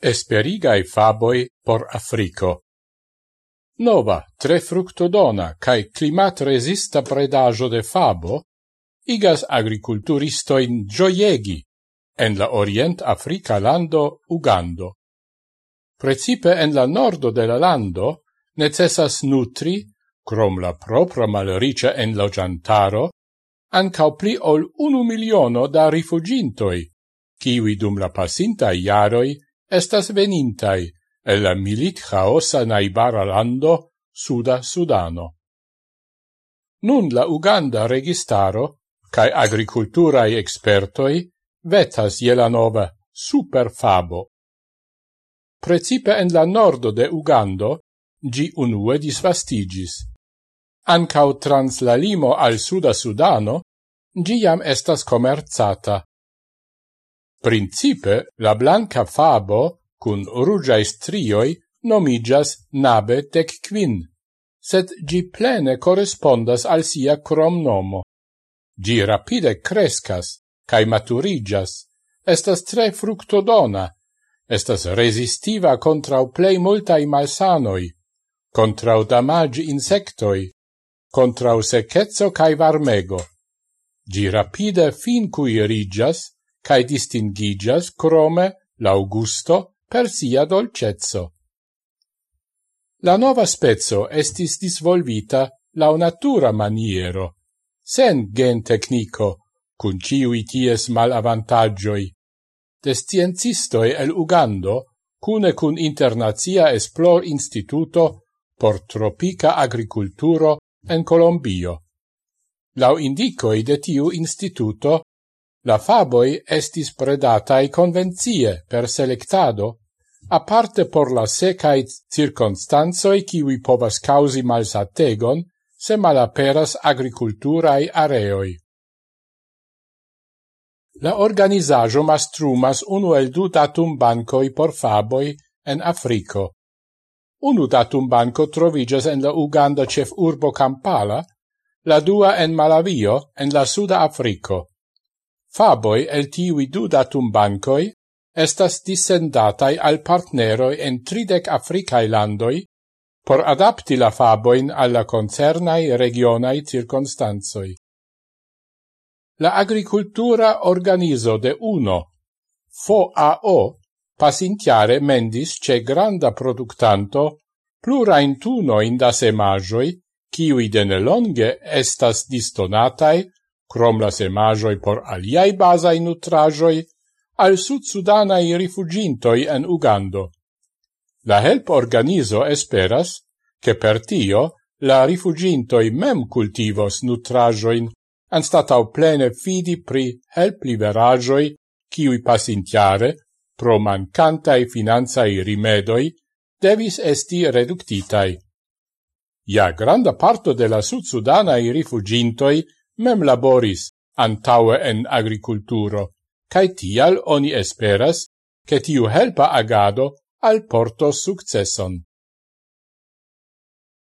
Esperigai faboi por Africo. Nova, tre fructodona cae climat resista predajo de fabo igas agriculturistoin gioiegi en la Orient Africa lando Ugando. Precipe en la nordo de la lando necessas nutri, crom la propra malricia en lo giantaro, ancao pli ol unu miliono da rifugintoi, kiwi dum la pasinta iaroi estas venintai el la milit chaosa naibara lando Suda Sudano. Nun la Uganda registaro cae agriculturae expertoi vetas je la nova superfabo. Precipe en la nordo de Ugando gi unue disvastigis. Ancau trans la limo al Suda Sudano gi jam estas comerzata Principe la blanca fabo cun rugiae strioi nomigas nabe tec quin, sed gi plene correspondas al sia cromnomo. Gi rapide crescas, cae maturigas, estas tre fructodona, estas resistiva contrau plei multai malsanoi, contrau damagi insectoi, contrau secezzo cae varmego. Gi rapide fin cui erigas, cae distingigas crome l'augusto per sia dolcezzo. La nova spezzo estis disvolvita la natura maniero, sen gen tecnico, cun ciui ties mal avantagioi. De sciencistoi el Ugando, cune cun Internazia Esplor Instituto por Tropica Agriculturo en Colombio. Lau indicoi de tiu instituto, La faboi estis predatai convenzie per selectado, aparte por la secae circunstanzoi kiwi povas causi malsategon, se malaperas agriculturae areoi. La organizajo mastrumas unu el du datum bancoi por faboi en Africo. Unu datum banco trovigas en la Uganda cef urbo Kampala, la dua en Malavio en la Suda Africo. Faboi el tiui du datumbancoi estas dissendatai al partneroi en tridec Africae landoi por adapti la faboin alla concernai regionai circonstanzoi. La agricultura organizo de UNO, FOAO, pasintiare mendis ce granda productanto plurain in da semagioi, ciui denelonge estas distonatai crom la semajoi por aliai basai nutrajoi, al sud-sudanai rifugintoi en Ugando. La help-organizo esperas, che per tio la rifugintoi mem cultivos nutrajoin anstatau plene fidi pri help liberajoi kiuj pasintiare pro mancantai finanzai rimedoi devis esti reductitai. Ja granda parto de la sud-sudanai rifugintoi mem laboris antaue en agriculturo, cae tial oni esperas che tiu helpa agado al porto successon.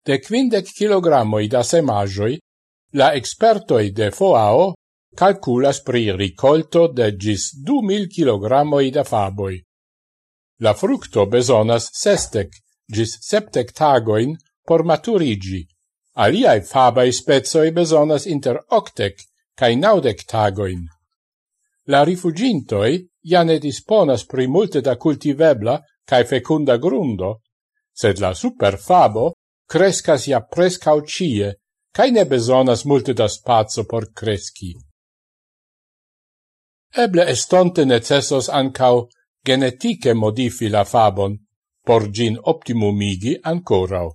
De quindec kilogrammoi da semagioi, la expertoi de FOAO calculas pri ricolto de gis du mil kilogrammoi da faboi. La fructo besonas sestec gis septec tagoin por maturigi, Aliai fabai spezoi besonas inter octec cae naudec tagoin. La rifugintoi ja ne disponas pri multe da cultivebla cae fecunda grundo, sed la superfabo crescas ja prescau cie, cae ne besonas multe da spazio por cresci. Eble estonte necessos ancau genetike modifi la fabon, por gin optimumigi ancorau.